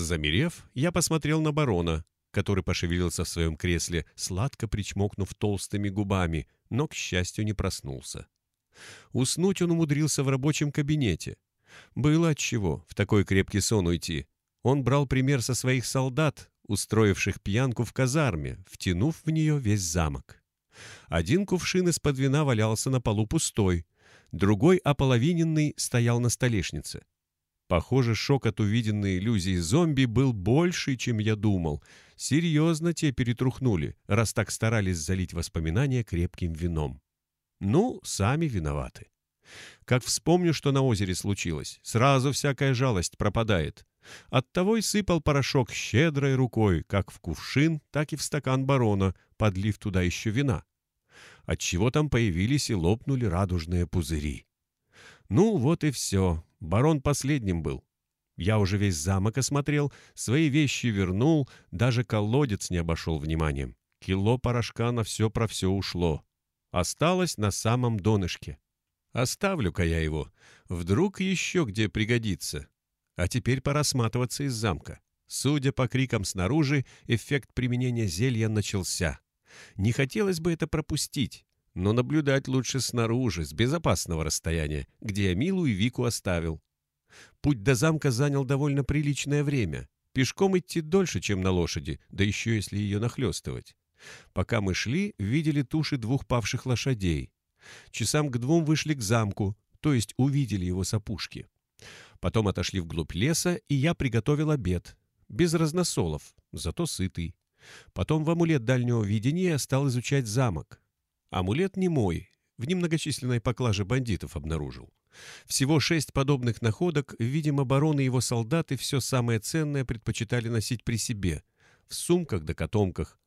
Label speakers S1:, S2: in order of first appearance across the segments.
S1: Замерев, я посмотрел на барона, который пошевелился в своем кресле, сладко причмокнув толстыми губами, но, к счастью, не проснулся. Уснуть он умудрился в рабочем кабинете. Было отчего в такой крепкий сон уйти. Он брал пример со своих солдат, устроивших пьянку в казарме, втянув в нее весь замок. Один кувшин из-под вина валялся на полу пустой, другой, ополовиненный, стоял на столешнице. Похоже, шок от увиденной иллюзии зомби был больше, чем я думал. Серьезно те перетрухнули, раз так старались залить воспоминания крепким вином. Ну, сами виноваты. Как вспомню, что на озере случилось, сразу всякая жалость пропадает. Оттого и сыпал порошок щедрой рукой, как в кувшин, так и в стакан барона, подлив туда еще вина. Отчего там появились и лопнули радужные пузыри. Ну, вот и все. Барон последним был. Я уже весь замок осмотрел, свои вещи вернул, даже колодец не обошел вниманием. Кило порошка на все про все ушло. Осталось на самом донышке. Оставлю-ка я его. Вдруг еще где пригодится. А теперь пора сматываться из замка. Судя по крикам снаружи, эффект применения зелья начался. Не хотелось бы это пропустить, но наблюдать лучше снаружи, с безопасного расстояния, где я Милу и Вику оставил. Путь до замка занял довольно приличное время. Пешком идти дольше, чем на лошади, да еще если ее нахлестывать. Пока мы шли, видели туши двух павших лошадей. Часам к двум вышли к замку, то есть увидели его с опушки. Потом отошли вглубь леса, и я приготовил обед. Без разносолов, зато сытый. Потом в амулет дальнего видения стал изучать замок. Амулет не мой, в немногочисленной поклаже бандитов обнаружил. Всего шесть подобных находок, видимо, бароны и его солдаты все самое ценное предпочитали носить при себе, в сумках да котомках.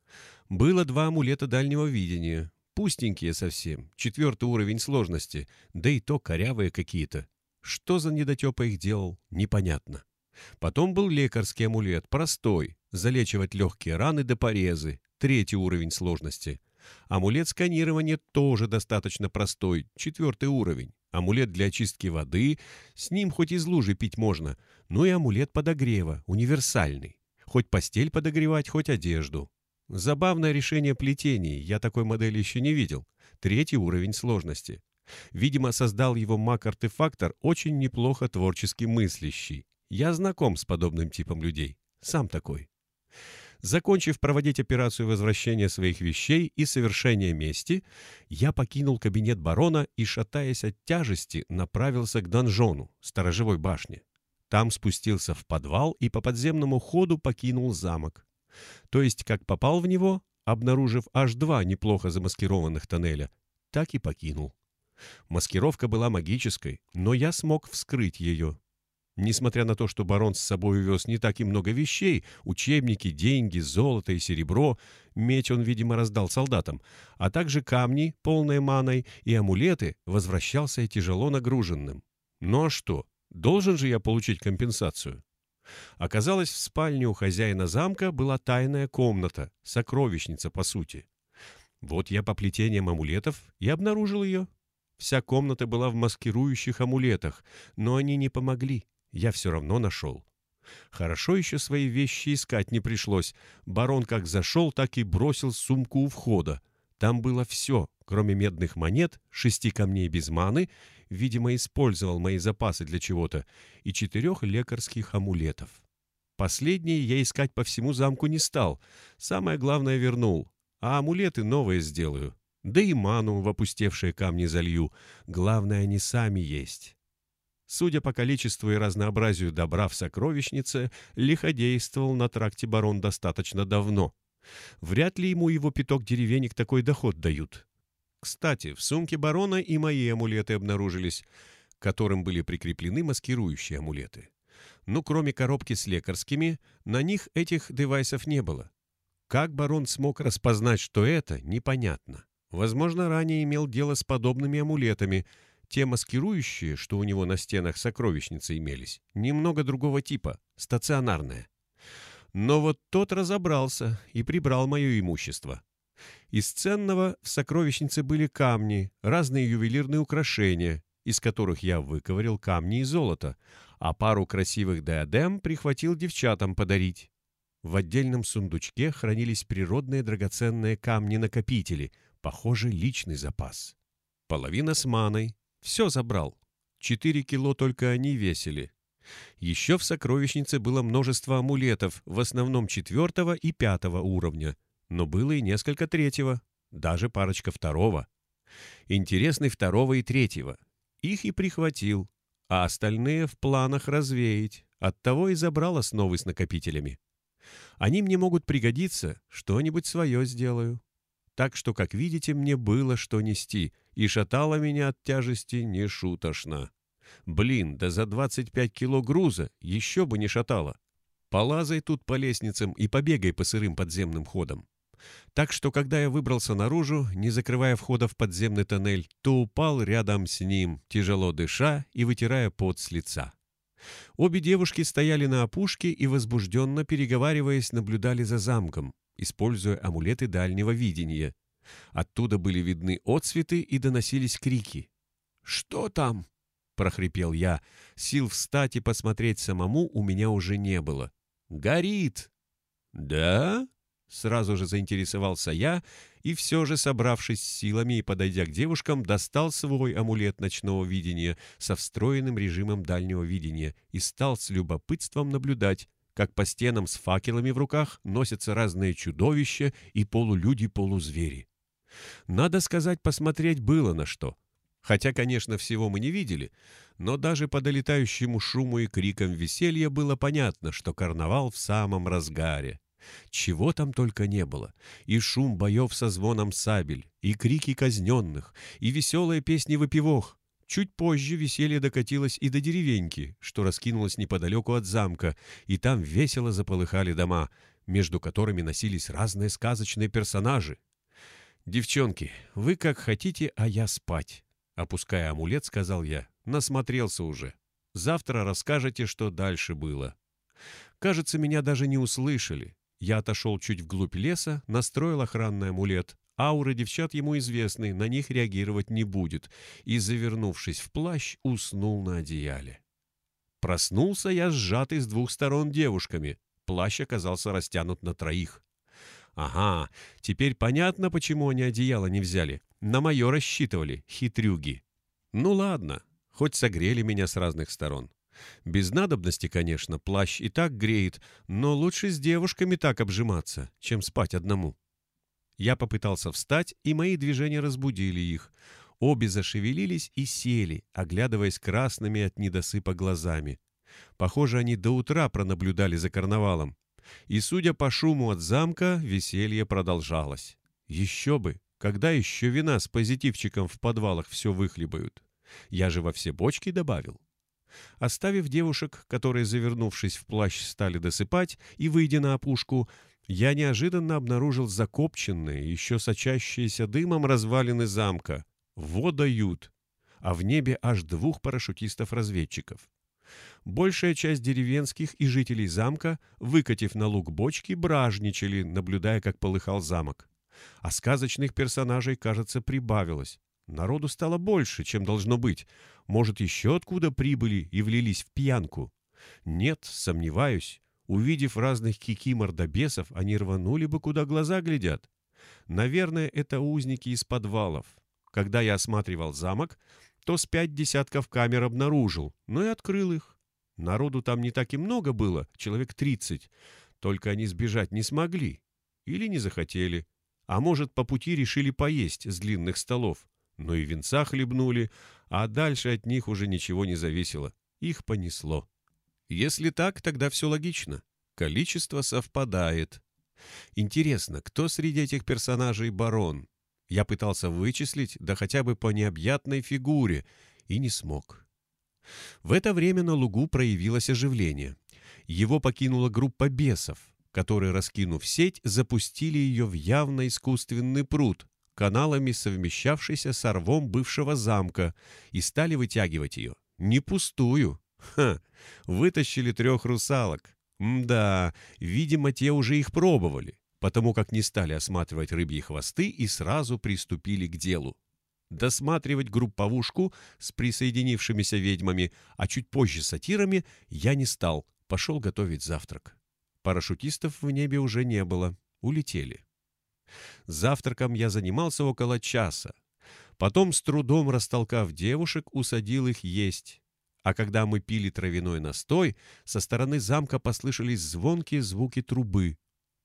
S1: Было два амулета дальнего видения, пустенькие совсем, четвертый уровень сложности, да и то корявые какие-то. Что за недотепа их делал, непонятно. Потом был лекарский амулет, простой, залечивать легкие раны да порезы, третий уровень сложности. Амулет сканирования тоже достаточно простой, четвертый уровень. Амулет для очистки воды, с ним хоть из лужи пить можно, но и амулет подогрева, универсальный. Хоть постель подогревать, хоть одежду. Забавное решение плетений, я такой модели еще не видел. Третий уровень сложности. Видимо, создал его маг-артефактор очень неплохо творчески мыслящий. Я знаком с подобным типом людей. Сам такой. Закончив проводить операцию возвращения своих вещей и совершения мести, я покинул кабинет барона и, шатаясь от тяжести, направился к донжону, сторожевой башне. Там спустился в подвал и по подземному ходу покинул замок. То есть, как попал в него, обнаружив аж два неплохо замаскированных тоннеля, так и покинул. Маскировка была магической, но я смог вскрыть ее. Несмотря на то, что барон с собой увез не так и много вещей, учебники, деньги, золото и серебро, меч он, видимо, раздал солдатам, а также камни, полные маной, и амулеты, возвращался я тяжело нагруженным. Ну а что, должен же я получить компенсацию? Оказалось, в спальне у хозяина замка была тайная комната, сокровищница, по сути. Вот я по плетениям амулетов и обнаружил ее. Вся комната была в маскирующих амулетах, но они не помогли. Я все равно нашел. Хорошо еще свои вещи искать не пришлось. Барон как зашел, так и бросил сумку у входа. Там было все, кроме медных монет, шести камней без маны, видимо, использовал мои запасы для чего-то, и четырех лекарских амулетов. Последние я искать по всему замку не стал. Самое главное вернул, а амулеты новые сделаю. Да и ману в опустевшие камни залью. Главное, они сами есть. Судя по количеству и разнообразию добра в сокровищнице, лиходействовал на тракте барон достаточно давно. Вряд ли ему его пяток деревенек такой доход дают. Кстати, в сумке барона и мои амулеты обнаружились, к которым были прикреплены маскирующие амулеты. Но кроме коробки с лекарскими, на них этих девайсов не было. Как барон смог распознать, что это, непонятно. Возможно, ранее имел дело с подобными амулетами. Те маскирующие, что у него на стенах сокровищницы имелись, немного другого типа, стационарные. Но вот тот разобрался и прибрал мое имущество. Из ценного в сокровищнице были камни, разные ювелирные украшения, из которых я выковырял камни и золото, а пару красивых диадем прихватил девчатам подарить. В отдельном сундучке хранились природные драгоценные камни-накопители, похоже, личный запас. Половина с маной. Все забрал. Четыре кило только они весили. Еще в сокровищнице было множество амулетов, в основном четвертого и пятого уровня, но было и несколько третьего, даже парочка второго. Интересный второго и третьего. Их и прихватил, а остальные в планах развеять. Оттого и забрал основы с накопителями. Они мне могут пригодиться, что-нибудь свое сделаю. Так что, как видите, мне было что нести, и шатало меня от тяжести нешуточно. Блин, да за 25 кило груза еще бы не шатало. Полазай тут по лестницам и побегай по сырым подземным ходам. Так что, когда я выбрался наружу, не закрывая входа в подземный тоннель, то упал рядом с ним, тяжело дыша и вытирая пот с лица. Обе девушки стояли на опушке и, возбужденно переговариваясь, наблюдали за замком, используя амулеты дальнего видения. Оттуда были видны отсветы и доносились крики. «Что там?» — прохрипел я. Сил встать и посмотреть самому у меня уже не было. «Горит!» «Да?» Сразу же заинтересовался я и все же, собравшись силами и подойдя к девушкам, достал свой амулет ночного видения со встроенным режимом дальнего видения и стал с любопытством наблюдать, как по стенам с факелами в руках носятся разные чудовища и полулюди-полузвери. Надо сказать, посмотреть было на что. Хотя, конечно, всего мы не видели, но даже по долетающему шуму и крикам веселья было понятно, что карнавал в самом разгаре. Чего там только не было. И шум боев со звоном сабель, и крики казненных, и веселые песни выпивох. Чуть позже веселье докатилось и до деревеньки, что раскинулось неподалеку от замка, и там весело заполыхали дома, между которыми носились разные сказочные персонажи. «Девчонки, вы как хотите, а я спать», — опуская амулет, сказал я. «Насмотрелся уже. Завтра расскажете, что дальше было». Кажется, меня даже не услышали. Я отошел чуть вглубь леса, настроил охранный амулет. Ауры девчат ему известны, на них реагировать не будет, и, завернувшись в плащ, уснул на одеяле. Проснулся я сжатый с двух сторон девушками. Плащ оказался растянут на троих. Ага, теперь понятно, почему они одеяло не взяли. На мое рассчитывали, хитрюги. Ну ладно, хоть согрели меня с разных сторон. Без надобности, конечно, плащ и так греет, но лучше с девушками так обжиматься, чем спать одному. Я попытался встать, и мои движения разбудили их. Обе зашевелились и сели, оглядываясь красными от недосыпа глазами. Похоже, они до утра пронаблюдали за карнавалом. И, судя по шуму от замка, веселье продолжалось. Еще бы! Когда еще вина с позитивчиком в подвалах все выхлебают? Я же во все бочки добавил. Оставив девушек, которые, завернувшись в плащ, стали досыпать, и, выйдя на опушку, я неожиданно обнаружил закопченные, еще сочащиеся дымом развалины замка. Водают! А в небе аж двух парашютистов-разведчиков. Большая часть деревенских и жителей замка, выкатив на луг бочки, бражничали, наблюдая, как полыхал замок. А сказочных персонажей, кажется, прибавилось. Народу стало больше, чем должно быть. Может, еще откуда прибыли и влились в пьянку? Нет, сомневаюсь. Увидев разных кики-мордобесов, они рванули бы, куда глаза глядят. Наверное, это узники из подвалов. Когда я осматривал замок, то с пять десятков камер обнаружил, но и открыл их. Народу там не так и много было, человек тридцать. Только они сбежать не смогли. Или не захотели. А может, по пути решили поесть с длинных столов но и венца хлебнули, а дальше от них уже ничего не зависело. Их понесло. Если так, тогда все логично. Количество совпадает. Интересно, кто среди этих персонажей барон? Я пытался вычислить, да хотя бы по необъятной фигуре, и не смог. В это время на лугу проявилось оживление. Его покинула группа бесов, которые, раскинув сеть, запустили ее в явно искусственный пруд, каналами совмещавшийся с рвом бывшего замка, и стали вытягивать ее. Не пустую. Ха! Вытащили трех русалок. Да, видимо, те уже их пробовали, потому как не стали осматривать рыбьи хвосты и сразу приступили к делу. Досматривать групповушку с присоединившимися ведьмами, а чуть позже сатирами, я не стал, пошел готовить завтрак. Парашютистов в небе уже не было, улетели. Завтраком я занимался около часа. Потом, с трудом растолкав девушек, усадил их есть. А когда мы пили травяной настой, со стороны замка послышались звонкие звуки трубы.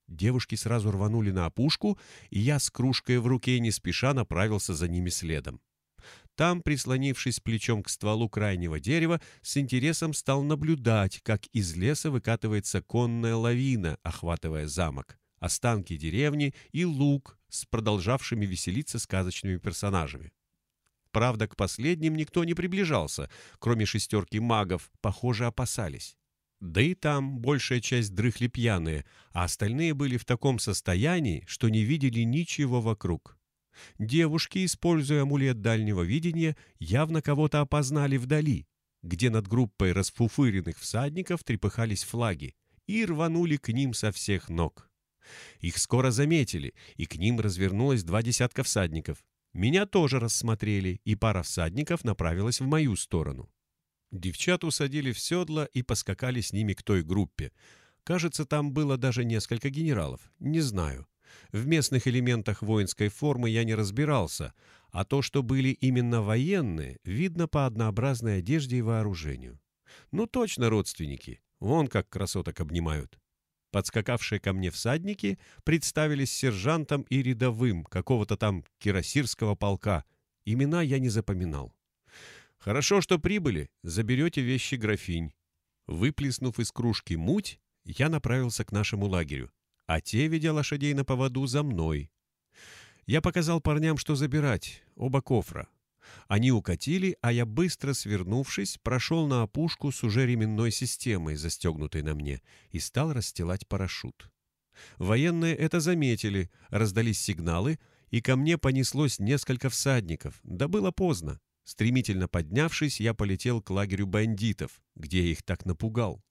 S1: Девушки сразу рванули на опушку, и я с кружкой в руке не спеша направился за ними следом. Там, прислонившись плечом к стволу крайнего дерева, с интересом стал наблюдать, как из леса выкатывается конная лавина, охватывая замок, останки деревни и луг с продолжавшими веселиться сказочными персонажами. Правда, к последним никто не приближался, кроме шестерки магов, похоже, опасались. Да и там большая часть дрыхли пьяные, а остальные были в таком состоянии, что не видели ничего вокруг. Девушки, используя амулет дальнего видения, явно кого-то опознали вдали, где над группой расфуфыренных всадников трепыхались флаги, и рванули к ним со всех ног. Их скоро заметили, и к ним развернулось два десятка всадников. Меня тоже рассмотрели, и пара всадников направилась в мою сторону. Девчат усадили в седла и поскакали с ними к той группе. Кажется, там было даже несколько генералов. Не знаю. В местных элементах воинской формы я не разбирался, а то, что были именно военные, видно по однообразной одежде и вооружению. Ну точно родственники. Вон как красоток обнимают. Подскакавшие ко мне всадники представились сержантом и рядовым какого-то там кирасирского полка. Имена я не запоминал. «Хорошо, что прибыли. Заберете вещи графинь». Выплеснув из кружки муть, я направился к нашему лагерю, а те, ведя лошадей на поводу, за мной. Я показал парням, что забирать, оба кофра. Они укатили, а я, быстро свернувшись, прошел на опушку с уже ременной системой, застегнутой на мне, и стал расстилать парашют. Военные это заметили, раздались сигналы, и ко мне понеслось несколько всадников. Да было поздно. Стремительно поднявшись, я полетел к лагерю бандитов, где я их так напугал.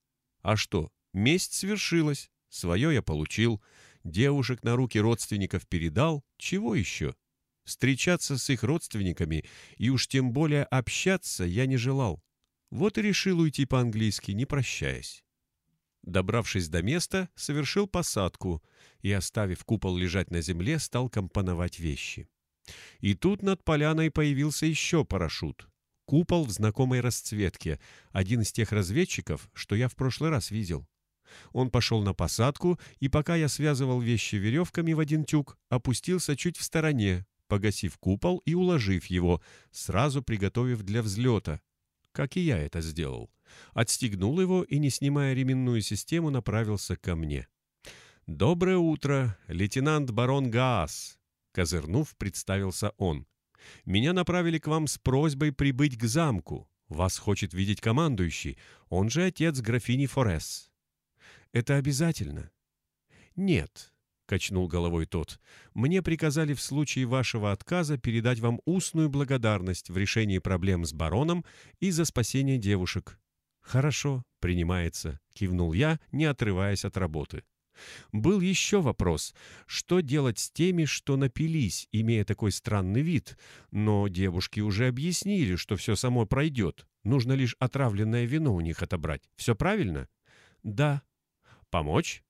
S1: А что, месть свершилась, свое я получил, девушек на руки родственников передал, чего еще? Встречаться с их родственниками и уж тем более общаться я не желал. Вот и решил уйти по-английски, не прощаясь. Добравшись до места, совершил посадку и, оставив купол лежать на земле, стал компоновать вещи. И тут над поляной появился еще парашют. Купол в знакомой расцветке, один из тех разведчиков, что я в прошлый раз видел. Он пошел на посадку, и пока я связывал вещи веревками в один тюк, опустился чуть в стороне, погасив купол и уложив его, сразу приготовив для взлета, как и я это сделал. Отстегнул его и, не снимая ременную систему, направился ко мне. «Доброе утро, лейтенант барон Гаас!» Козырнув, представился он. «Меня направили к вам с просьбой прибыть к замку. Вас хочет видеть командующий, он же отец графини Форес». «Это обязательно?» «Нет, — качнул головой тот, — «мне приказали в случае вашего отказа передать вам устную благодарность в решении проблем с бароном и за спасение девушек». «Хорошо, принимается», — кивнул я, не отрываясь от работы. Был еще вопрос, что делать с теми, что напились, имея такой странный вид, но девушки уже объяснили, что все само пройдет, нужно лишь отравленное вино у них отобрать. Все правильно? Да. Помочь?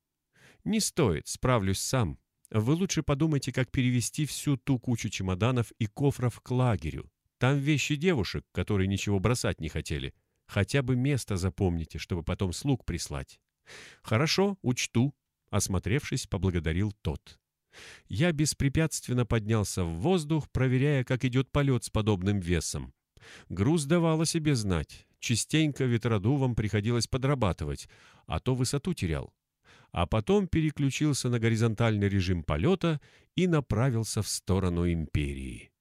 S1: «Не стоит, справлюсь сам. Вы лучше подумайте, как перевести всю ту кучу чемоданов и кофров к лагерю. Там вещи девушек, которые ничего бросать не хотели. Хотя бы место запомните, чтобы потом слуг прислать». «Хорошо, учту», — осмотревшись, поблагодарил тот. Я беспрепятственно поднялся в воздух, проверяя, как идет полет с подобным весом. Груз давал о себе знать. Частенько ветродувом приходилось подрабатывать, а то высоту терял а потом переключился на горизонтальный режим полета и направился в сторону империи.